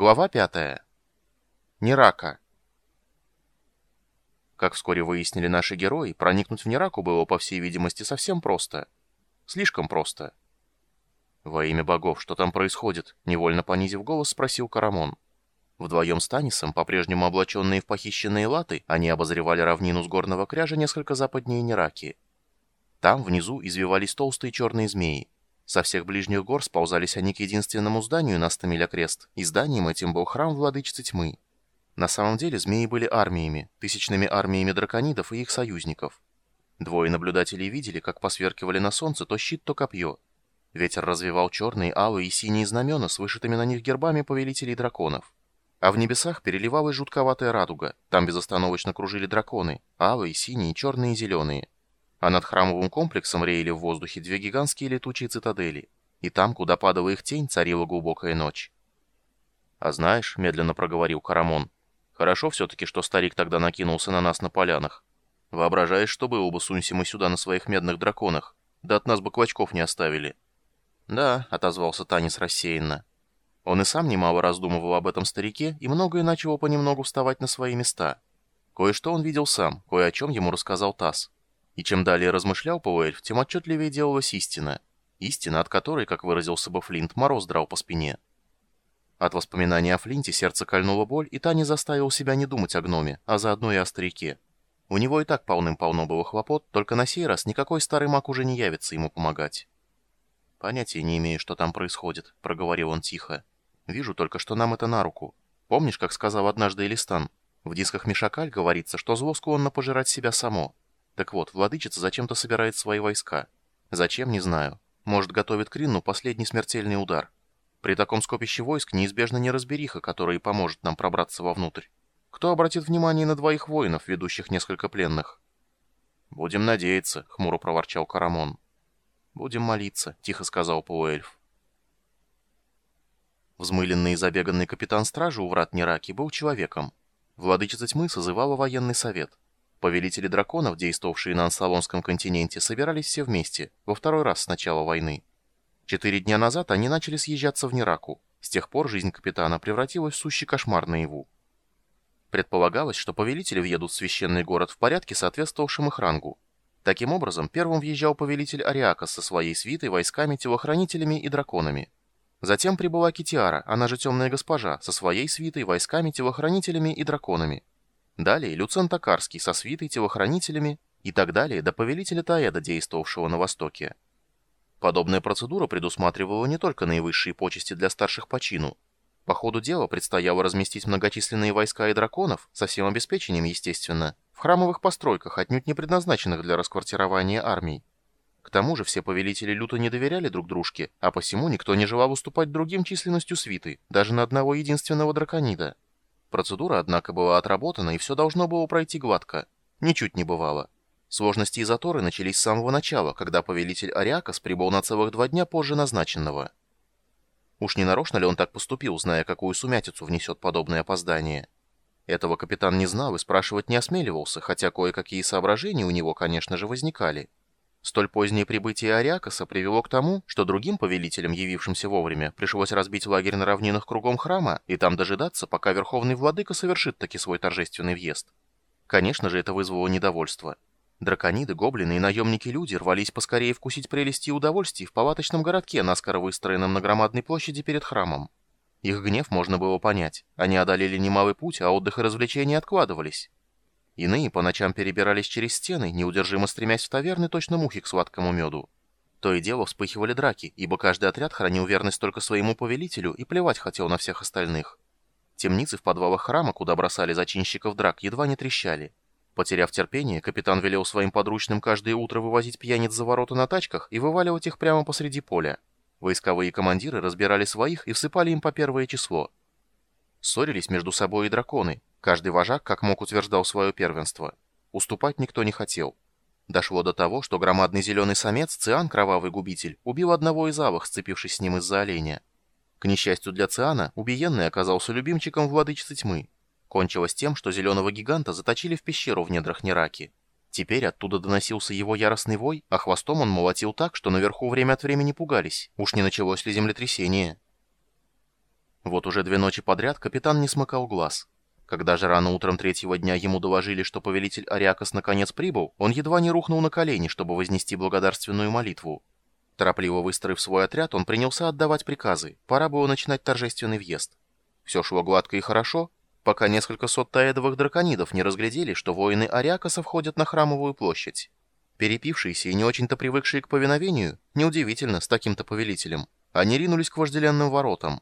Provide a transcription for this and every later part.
Глава 5. Нерака. Как вскоре выяснили наши герои, проникнуть в Нераку было, по всей видимости, совсем просто. Слишком просто. «Во имя богов, что там происходит?» — невольно понизив голос, спросил Карамон. Вдвоем с Танисом, по-прежнему облаченные в похищенные латы, они обозревали равнину с горного кряжа несколько западнее Нераки. Там, внизу, извивались толстые черные змеи. Со всех ближних гор сползались они к единственному зданию на Стамиля Крест, и зданием этим был храм Владычицы Тьмы. На самом деле змеи были армиями, тысячными армиями драконидов и их союзников. Двое наблюдателей видели, как посверкивали на солнце то щит, то копье. Ветер развивал черные, алые и синие знамена с вышитыми на них гербами повелителей драконов. А в небесах переливалась жутковатая радуга. Там безостановочно кружили драконы. Алые, синие, черные и зеленые. А над храмовым комплексом реяли в воздухе две гигантские летучие цитадели. И там, куда падала их тень, царила глубокая ночь. «А знаешь», — медленно проговорил Карамон, — «хорошо все-таки, что старик тогда накинулся на нас на полянах. Воображаешь, что было бы, сунься мы сюда на своих медных драконах? Да от нас бы клочков не оставили». «Да», — отозвался Танис рассеянно. Он и сам немало раздумывал об этом старике, и многое начало понемногу вставать на свои места. Кое-что он видел сам, кое о чем ему рассказал Тасс. И чем далее размышлял Пауэльф, тем отчетливее делалась истина. Истина, от которой, как выразился бы Флинт, мороз драл по спине. От воспоминания о Флинте сердце кольнула боль, и Таня заставил себя не думать о гноме, а заодно и о старике. У него и так полным-полно было хлопот, только на сей раз никакой старый маг уже не явится ему помогать. «Понятия не имею, что там происходит», — проговорил он тихо. Вижу только, что нам это на руку. Помнишь, как сказал однажды Элистан? В дисках Мишакаль говорится, что зло склонно пожирать себя само. Так вот, владычица зачем-то собирает свои войска. Зачем, не знаю. Может, готовит к последний смертельный удар. При таком скопище войск неизбежно неразбериха, которая поможет нам пробраться вовнутрь. Кто обратит внимание на двоих воинов, ведущих несколько пленных? «Будем надеяться», — хмуро проворчал Карамон. «Будем молиться», — тихо сказал полуэльф. Взмыленный и забеганный капитан стражи у врат Нераки был человеком. Владычица тьмы созывала военный совет. Повелители драконов, действовавшие на Ансалонском континенте, собирались все вместе, во второй раз с начала войны. Четыре дня назад они начали съезжаться в Нераку. С тех пор жизнь капитана превратилась в сущий кошмар наяву. Предполагалось, что повелители въедут в священный город в порядке, соответствовавшем их рангу. Таким образом, первым въезжал повелитель Ариакас со своей свитой, войсками, телохранителями и драконами. Затем прибыла Китиара, она же Темная Госпожа, со своей свитой, войсками, телохранителями и драконами. Далее Люцен Токарский со свитой, телохранителями и так далее до повелителя Таэда, действовавшего на Востоке. Подобная процедура предусматривала не только наивысшие почести для старших по чину. По ходу дела предстояло разместить многочисленные войска и драконов, со всем обеспечением, естественно, в храмовых постройках, отнюдь не предназначенных для расквартирования армий. К тому же все повелители люто не доверяли друг дружке, а посему никто не желал уступать другим численностью свиты, даже на одного единственного драконида. Процедура, однако, была отработана, и все должно было пройти гладко. Ничуть не бывало. Сложности и заторы начались с самого начала, когда повелитель Ариакас прибыл на целых два дня позже назначенного. Уж не нарочно ли он так поступил, зная, какую сумятицу внесет подобное опоздание? Этого капитан не знал и спрашивать не осмеливался, хотя кое-какие соображения у него, конечно же, возникали. Столь позднее прибытие Ариакаса привело к тому, что другим повелителям, явившимся вовремя, пришлось разбить лагерь на равнинах кругом храма и там дожидаться, пока Верховный Владыка совершит таки свой торжественный въезд. Конечно же, это вызвало недовольство. Дракониды, гоблины и наемники-люди рвались поскорее вкусить прелести и удовольствий в палаточном городке, наскоро выстроенном на громадной площади перед храмом. Их гнев можно было понять. Они одолели немалый путь, а отдых и развлечения откладывались. Иные по ночам перебирались через стены, неудержимо стремясь в таверны точно мухи к сладкому меду. То и дело вспыхивали драки, ибо каждый отряд хранил верность только своему повелителю и плевать хотел на всех остальных. Темницы в подвалах храма, куда бросали зачинщиков драк, едва не трещали. Потеряв терпение, капитан велел своим подручным каждое утро вывозить пьяниц за ворота на тачках и вываливать их прямо посреди поля. Войсковые командиры разбирали своих и всыпали им по первое число. Ссорились между собой и драконы, Каждый вожак, как мог, утверждал свое первенство. Уступать никто не хотел. Дошло до того, что громадный зеленый самец, Циан, кровавый губитель, убил одного из авах, сцепившись с ним из-за оленя. К несчастью для Циана, убиенный оказался любимчиком владычицы тьмы. Кончилось тем, что зеленого гиганта заточили в пещеру в недрах Нераки. Теперь оттуда доносился его яростный вой, а хвостом он молотил так, что наверху время от времени пугались. Уж не началось ли землетрясение? Вот уже две ночи подряд капитан не смыкал глаз. Когда же рано утром третьего дня ему доложили, что повелитель Ариакос наконец прибыл, он едва не рухнул на колени, чтобы вознести благодарственную молитву. Торопливо выстроив свой отряд, он принялся отдавать приказы. Пора было начинать торжественный въезд. Все шло гладко и хорошо, пока несколько сот таэдовых драконидов не разглядели, что воины Ариакоса входят на храмовую площадь. Перепившиеся и не очень-то привыкшие к повиновению, неудивительно, с таким-то повелителем, они ринулись к вожделенным воротам.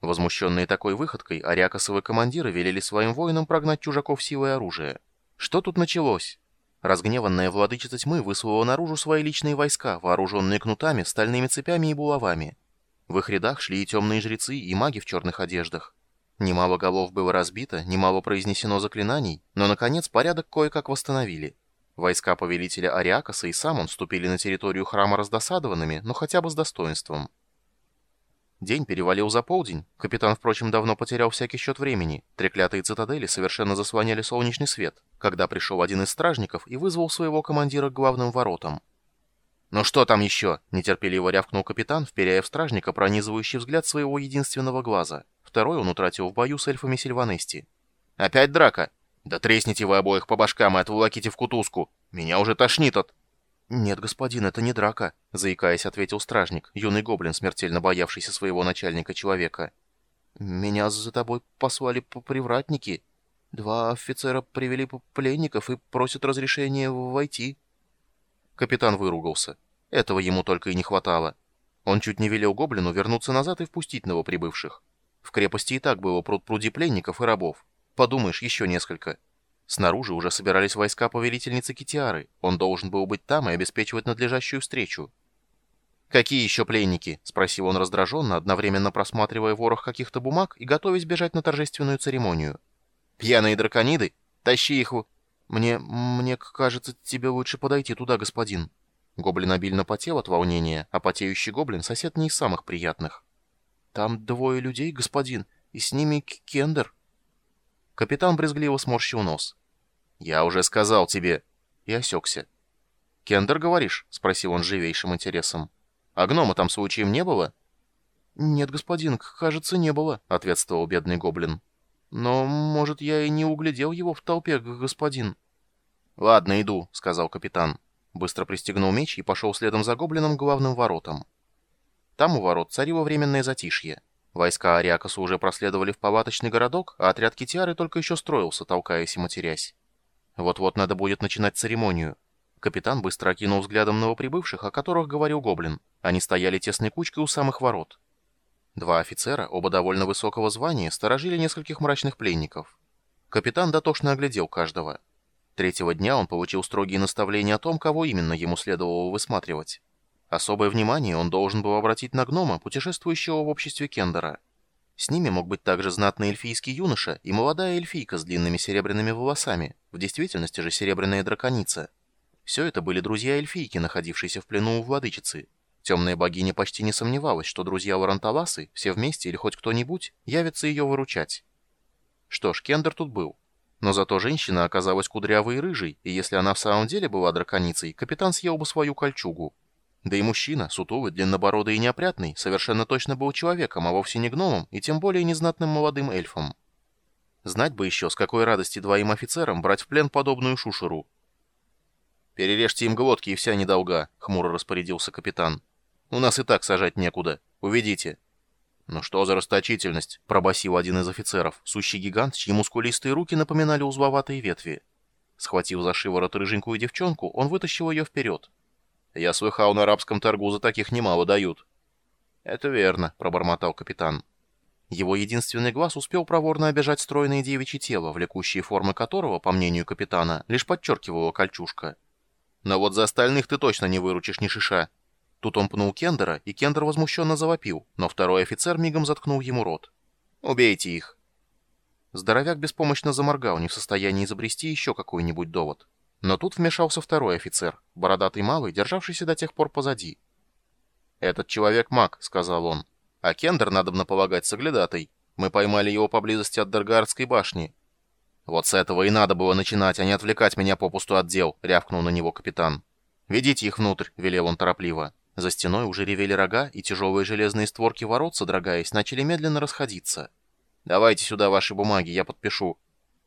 Возмущенные такой выходкой, ариакосовы командиры велели своим воинам прогнать чужаков силой оружия. Что тут началось? Разгневанная владычица тьмы выслала наружу свои личные войска, вооруженные кнутами, стальными цепями и булавами. В их рядах шли и темные жрецы, и маги в черных одеждах. Немало голов было разбито, немало произнесено заклинаний, но, наконец, порядок кое-как восстановили. Войска повелителя Ариакоса и сам он вступили на территорию храма раздосадованными, но хотя бы с достоинством. День перевалил за полдень. Капитан, впрочем, давно потерял всякий счет времени. Треклятые цитадели совершенно заслоняли солнечный свет, когда пришел один из стражников и вызвал своего командира к главным воротам. «Ну что там еще?» — нетерпеливо рявкнул капитан, вперяя в стражника пронизывающий взгляд своего единственного глаза. Второй он утратил в бою с эльфами Сильванести. «Опять драка? Да тресните вы обоих по башкам и отволоките в кутузку! Меня уже тошнит от...» «Нет, господин, это не драка», — заикаясь, ответил стражник, юный гоблин, смертельно боявшийся своего начальника-человека. «Меня за тобой послали по привратники. Два офицера привели пленников и просят разрешения войти». Капитан выругался. Этого ему только и не хватало. Он чуть не велел гоблину вернуться назад и впустить новоприбывших. В крепости и так было пруд-пруди пленников и рабов. Подумаешь, еще несколько. Снаружи уже собирались войска повелительницы Китиары. Он должен был быть там и обеспечивать надлежащую встречу. «Какие еще пленники?» — спросил он раздраженно, одновременно просматривая ворох каких-то бумаг и готовясь бежать на торжественную церемонию. «Пьяные дракониды? Тащи их в...» «Мне... мне кажется, тебе лучше подойти туда, господин». Гоблин обильно потел от волнения, а потеющий гоблин — сосед не из самых приятных. «Там двое людей, господин, и с ними Кендер». Капитан брезгливо сморщил нос. «Я уже сказал тебе...» И осекся. «Кендер, говоришь?» — спросил он живейшим интересом. «А гнома там случаем не было?» «Нет, господин, кажется, не было», — ответствовал бедный гоблин. «Но, может, я и не углядел его в толпе, господин». «Ладно, иду», — сказал капитан. Быстро пристегнул меч и пошел следом за гоблином к главным воротам. Там у ворот царило временное затишье. Войска Ариакаса уже проследовали в палаточный городок, а отряд Китиары только еще строился, толкаясь и матерясь. Вот-вот надо будет начинать церемонию. Капитан быстро окинул взглядом новоприбывших, о которых говорил Гоблин. Они стояли тесной кучкой у самых ворот. Два офицера, оба довольно высокого звания, сторожили нескольких мрачных пленников. Капитан дотошно оглядел каждого. Третьего дня он получил строгие наставления о том, кого именно ему следовало высматривать. Особое внимание он должен был обратить на гнома, путешествующего в обществе Кендера. С ними мог быть также знатный эльфийский юноша и молодая эльфийка с длинными серебряными волосами, в действительности же серебряная драконица. Все это были друзья эльфийки, находившиеся в плену у владычицы. Темная богиня почти не сомневалась, что друзья Лоранталасы, все вместе или хоть кто-нибудь, явятся ее выручать. Что ж, Кендер тут был. Но зато женщина оказалась кудрявой и рыжей, и если она в самом деле была драконицей, капитан съел бы свою кольчугу. Да и мужчина, сутулый, длиннобородый и неопрятный, совершенно точно был человеком, а вовсе не гномом, и тем более незнатным молодым эльфом. Знать бы еще, с какой радости двоим офицерам брать в плен подобную шушеру. «Перережьте им глотки, и вся недолга», — хмуро распорядился капитан. «У нас и так сажать некуда. Уведите». «Ну что за расточительность?» — пробасил один из офицеров, сущий гигант, чьи мускулистые руки напоминали узловатые ветви. Схватив за шиворот рыженькую девчонку, он вытащил ее вперед. Я слыхал, на арабском торгу за таких немало дают». «Это верно», — пробормотал капитан. Его единственный глаз успел проворно обижать стройное девичье тело, влекущие формы которого, по мнению капитана, лишь подчеркивала кольчушка. «Но вот за остальных ты точно не выручишь ни шиша». Тут он пнул Кендера, и Кендер возмущенно завопил, но второй офицер мигом заткнул ему рот. «Убейте их!» Здоровяк беспомощно заморгал, не в состоянии изобрести еще какой-нибудь довод. Но тут вмешался второй офицер, бородатый малый, державшийся до тех пор позади. «Этот человек маг», — сказал он. «А Кендер, надобно полагать, соглядатой. Мы поймали его поблизости от Даргардской башни». «Вот с этого и надо было начинать, а не отвлекать меня попусту от дел», — рявкнул на него капитан. «Ведите их внутрь», — велел он торопливо. За стеной уже ревели рога, и тяжелые железные створки ворот, содрогаясь, начали медленно расходиться. «Давайте сюда ваши бумаги, я подпишу».